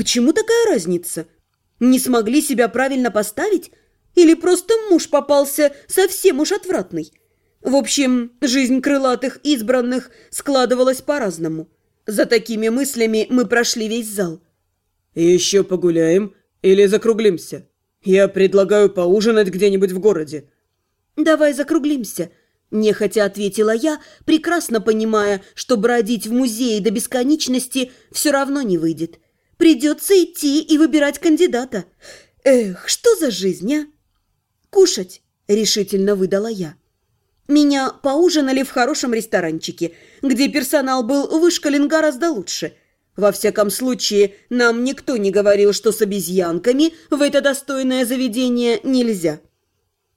Почему такая разница? Не смогли себя правильно поставить? Или просто муж попался совсем уж отвратный? В общем, жизнь крылатых избранных складывалась по-разному. За такими мыслями мы прошли весь зал. «Еще погуляем или закруглимся? Я предлагаю поужинать где-нибудь в городе». «Давай закруглимся», – нехотя ответила я, прекрасно понимая, что бродить в музее до бесконечности все равно не выйдет. Придется идти и выбирать кандидата. Эх, что за жизнь, а? «Кушать», – решительно выдала я. Меня поужинали в хорошем ресторанчике, где персонал был вышкален гораздо лучше. Во всяком случае, нам никто не говорил, что с обезьянками в это достойное заведение нельзя.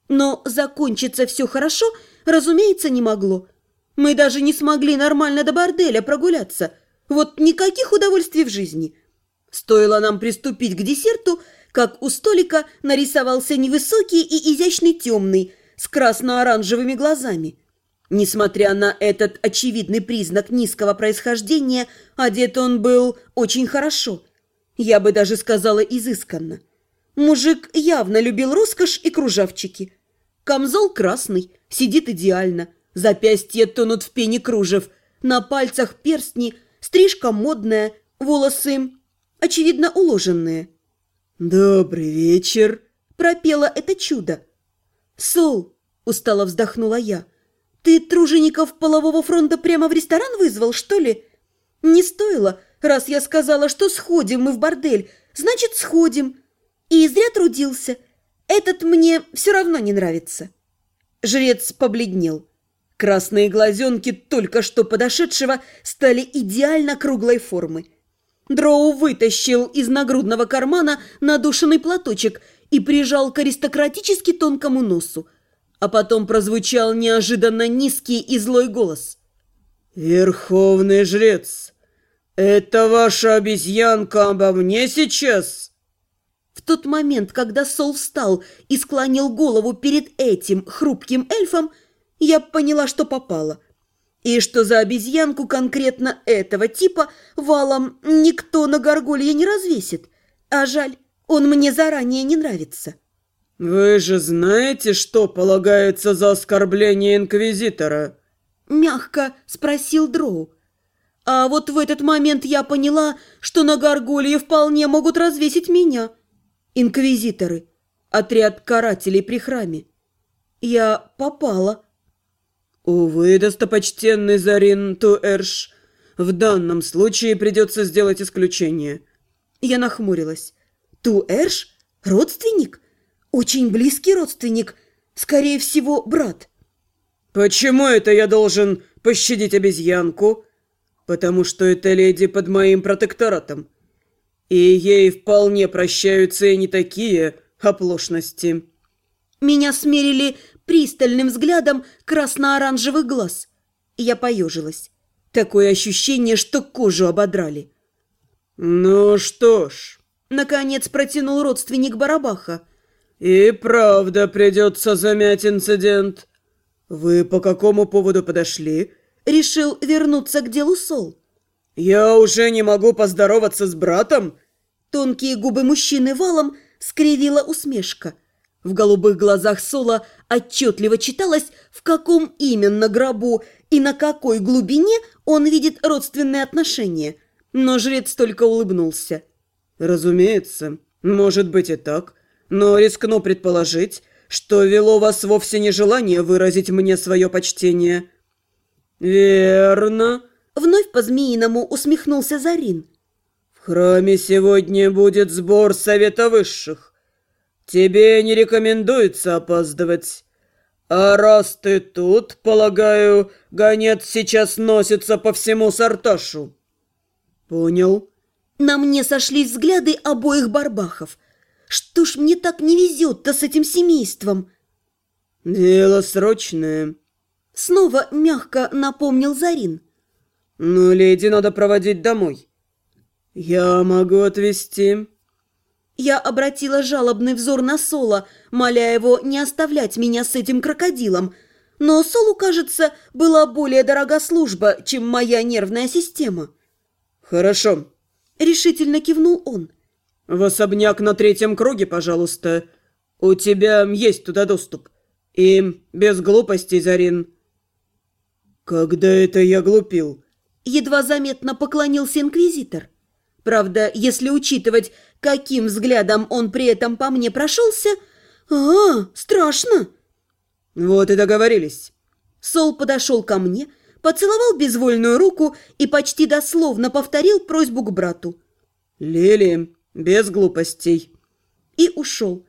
Но закончиться все хорошо, разумеется, не могло. Мы даже не смогли нормально до борделя прогуляться. Вот никаких удовольствий в жизни. Стоило нам приступить к десерту, как у столика нарисовался невысокий и изящный темный – с красно-оранжевыми глазами. Несмотря на этот очевидный признак низкого происхождения, одет он был очень хорошо. Я бы даже сказала изысканно. Мужик явно любил роскошь и кружавчики. Камзол красный, сидит идеально. Запястья тонут в пене кружев. На пальцах перстни, стрижка модная, волосы, очевидно, уложенные. «Добрый вечер!» – пропело это чудо. «Сол!» – устало вздохнула я. «Ты тружеников полового фронта прямо в ресторан вызвал, что ли?» «Не стоило, раз я сказала, что сходим мы в бордель. Значит, сходим. И зря трудился. Этот мне все равно не нравится». Жрец побледнел. Красные глазенки только что подошедшего стали идеально круглой формы. Дроу вытащил из нагрудного кармана надушенный платочек и прижал к аристократически тонкому носу. А потом прозвучал неожиданно низкий и злой голос. «Верховный жрец, это ваша обезьянка обо мне сейчас?» В тот момент, когда Сол встал и склонил голову перед этим хрупким эльфом, я поняла, что попала. И что за обезьянку конкретно этого типа валом никто на горгулье не развесит. А жаль, он мне заранее не нравится». «Вы же знаете, что полагается за оскорбление инквизитора?» Мягко спросил Дроу. А вот в этот момент я поняла, что на Гаргулье вполне могут развесить меня. Инквизиторы. Отряд карателей при храме. Я попала. «Увы, достопочтенный Зарин Туэрш, в данном случае придется сделать исключение». Я нахмурилась. Туэрш? Родственник? Очень близкий родственник. Скорее всего, брат. Почему это я должен пощадить обезьянку? Потому что эта леди под моим протекторатом. И ей вполне прощаются и не такие оплошности. Меня смерили пристальным взглядом красно-оранжевых глаз. Я поежилась. Такое ощущение, что кожу ободрали. «Ну что ж», Наконец протянул родственник Барабаха. «И правда придется замять инцидент. Вы по какому поводу подошли?» Решил вернуться к делу Сол. «Я уже не могу поздороваться с братом?» Тонкие губы мужчины валом скривила усмешка. В голубых глазах Сола отчетливо читалось, в каком именно гробу и на какой глубине он видит родственные отношения. Но жрец только улыбнулся. «Разумеется, может быть и так, но рискну предположить, что вело вас вовсе не желание выразить мне свое почтение». «Верно», — вновь по-змеиному усмехнулся Зарин. «В храме сегодня будет сбор Совета Высших. Тебе не рекомендуется опаздывать. А раз ты тут, полагаю, гонец сейчас носится по всему Сарташу». «Понял». На мне сошлись взгляды обоих барбахов. Что ж мне так не везет-то с этим семейством? Дело срочное. Снова мягко напомнил Зарин. Но леди надо проводить домой. Я могу отвезти. Я обратила жалобный взор на Сола, моля его не оставлять меня с этим крокодилом. Но Солу, кажется, была более дорога служба, чем моя нервная система. Хорошо, решительно кивнул он. В особняк на третьем круге, пожалуйста. У тебя есть туда доступ. И без глупостей, Зарин. Когда это я глупил? Едва заметно поклонился инквизитор. Правда, если учитывать, каким взглядом он при этом по мне прошелся... А, страшно. Вот и договорились. Сол подошел ко мне, поцеловал безвольную руку и почти дословно повторил просьбу к брату. «Лили, без глупостей». И ушел.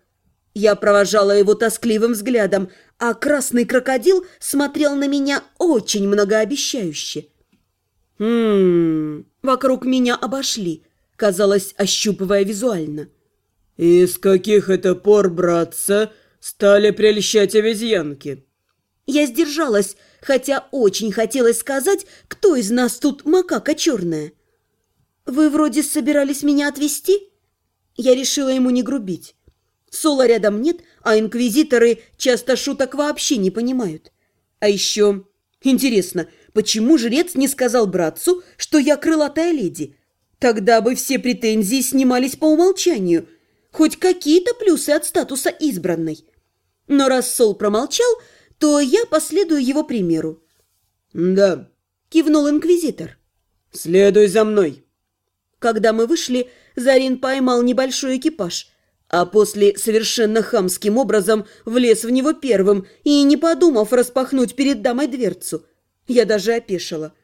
Я провожала его тоскливым взглядом, а красный крокодил смотрел на меня очень многообещающе. «Хм...» Вокруг меня обошли, казалось, ощупывая визуально. «Из каких это пор, братца, стали прельщать обезьянки?» Я сдержалась, хотя очень хотелось сказать, кто из нас тут макака черная. «Вы вроде собирались меня отвезти?» Я решила ему не грубить. Соло рядом нет, а инквизиторы часто шуток вообще не понимают. А еще... Интересно, почему жрец не сказал братцу, что я крылатая леди? Тогда бы все претензии снимались по умолчанию. Хоть какие-то плюсы от статуса избранной. Но раз Сол промолчал, то я последую его примеру. «Да», — кивнул инквизитор. «Следуй за мной». Когда мы вышли, Зарин поймал небольшой экипаж, а после совершенно хамским образом влез в него первым и, не подумав распахнуть перед дамой дверцу. Я даже опешила.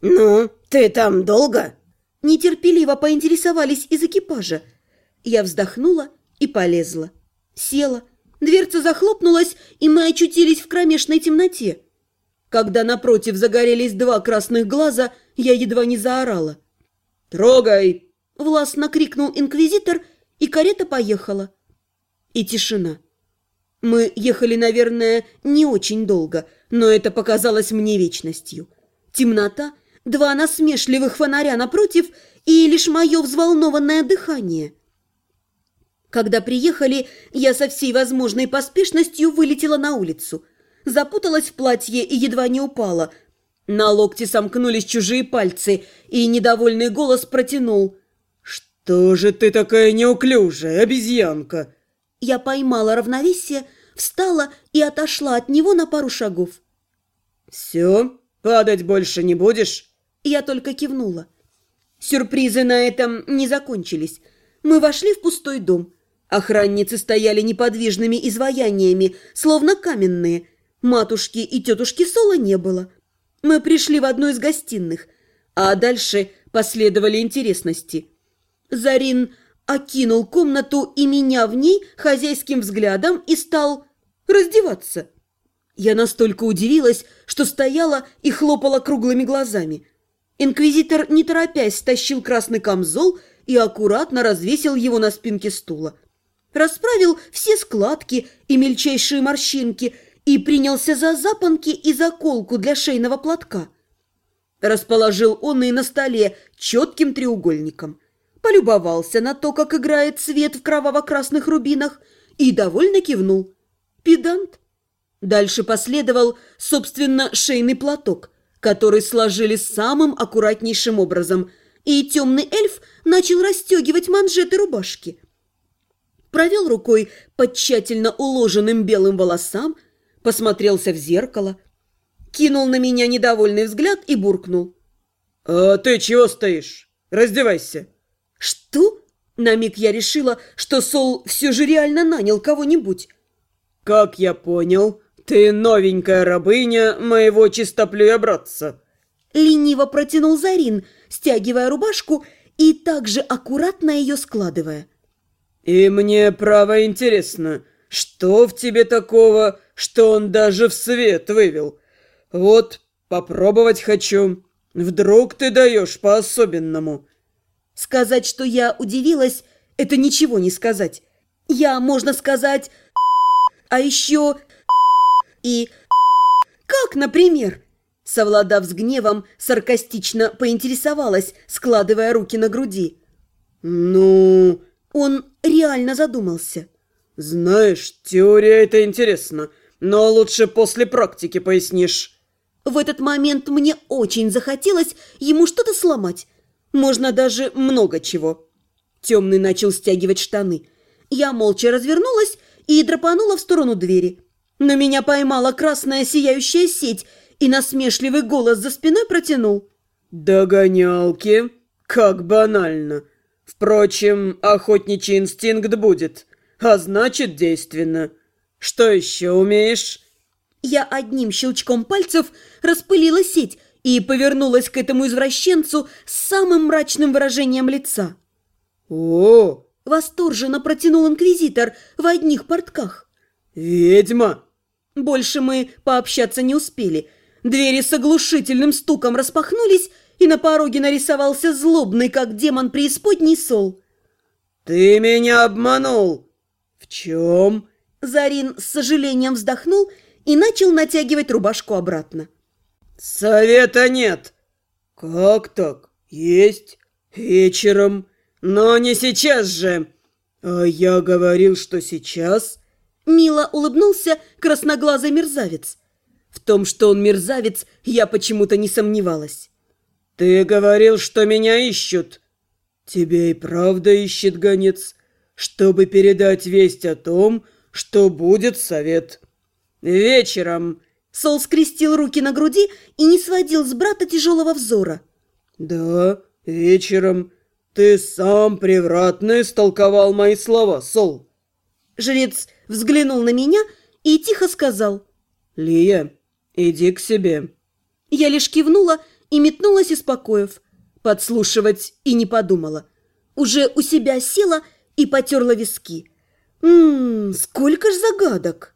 «Ну, ты там долго?» Нетерпеливо поинтересовались из экипажа. Я вздохнула и полезла. Села. Дверца захлопнулась, и мы очутились в кромешной темноте. Когда напротив загорелись два красных глаза, я едва не заорала. «Трогай!» – властно крикнул инквизитор, и карета поехала. И тишина. Мы ехали, наверное, не очень долго, но это показалось мне вечностью. Темнота, два насмешливых фонаря напротив и лишь мое взволнованное дыхание. Когда приехали, я со всей возможной поспешностью вылетела на улицу. Запуталась в платье и едва не упала – на локте сомкнулись чужие пальцы, и недовольный голос протянул. «Что же ты такая неуклюжая, обезьянка?» Я поймала равновесие, встала и отошла от него на пару шагов. «Все? Падать больше не будешь?» Я только кивнула. Сюрпризы на этом не закончились. Мы вошли в пустой дом. Охранницы стояли неподвижными изваяниями, словно каменные. Матушки и тетушки Соло не было. Мы пришли в одну из гостиных, а дальше последовали интересности. Зарин окинул комнату и меня в ней хозяйским взглядом и стал раздеваться. Я настолько удивилась, что стояла и хлопала круглыми глазами. Инквизитор, не торопясь, стащил красный камзол и аккуратно развесил его на спинке стула. Расправил все складки и мельчайшие морщинки – и принялся за запонки и заколку для шейного платка. Расположил он и на столе четким треугольником. Полюбовался на то, как играет цвет в кроваво-красных рубинах, и довольно кивнул. Педант. Дальше последовал, собственно, шейный платок, который сложили самым аккуратнейшим образом, и темный эльф начал расстегивать манжеты рубашки. Провел рукой по тщательно уложенным белым волосам, посмотрелся в зеркало, кинул на меня недовольный взгляд и буркнул. «А ты чего стоишь? Раздевайся!» «Что?» На миг я решила, что Сол все же реально нанял кого-нибудь. «Как я понял, ты новенькая рабыня моего чистоплюя братца!» Лениво протянул Зарин, стягивая рубашку и также аккуратно ее складывая. «И мне, право, интересно, что в тебе такого, что он даже в свет вывел? Вот, попробовать хочу. Вдруг ты даешь по-особенному?» Сказать, что я удивилась, это ничего не сказать. Я, можно сказать, а еще и как, например? Совладав с гневом, саркастично поинтересовалась, складывая руки на груди. «Ну...» Он реально задумался. «Знаешь, теория это интересно, но лучше после практики пояснишь». В этот момент мне очень захотелось ему что-то сломать. Можно даже много чего. Темный начал стягивать штаны. Я молча развернулась и драпанула в сторону двери. Но меня поймала красная сияющая сеть, и насмешливый голос за спиной протянул. «Догонялки? Как банально. Впрочем, охотничий инстинкт будет, а значит, действенно. Что еще умеешь?» Я одним щелчком пальцев распылила сеть и повернулась к этому извращенцу с самым мрачным выражением лица. «О, Восторженно протянул инквизитор в одних портках. Ведьма!» Больше мы пообщаться не успели. Двери с оглушительным стуком распахнулись, и на пороге нарисовался злобный, как демон преисподней, сол. «Ты меня обманул!» «В чем?» Зарин с сожалением вздохнул и начал натягивать рубашку обратно. «Совета нет!» «Как так? Есть. Вечером. Но не сейчас же!» «А я говорил, что сейчас...» Мило улыбнулся красноглазый мерзавец. В том, что он мерзавец, я почему-то не сомневалась. «Ты говорил, что меня ищут!» «Тебя и правда ищет гонец, чтобы передать весть о том, что будет совет. Вечером!» Сол скрестил руки на груди и не сводил с брата тяжелого взора. «Да, вечером. Ты сам превратно истолковал мои слова, Сол». Жрец взглянул на меня и тихо сказал. «Лия, иди к себе». Я лишь кивнула и метнулась из покоев. Подслушивать и не подумала. Уже у себя села и потерла виски. Ммм, сколько ж загадок!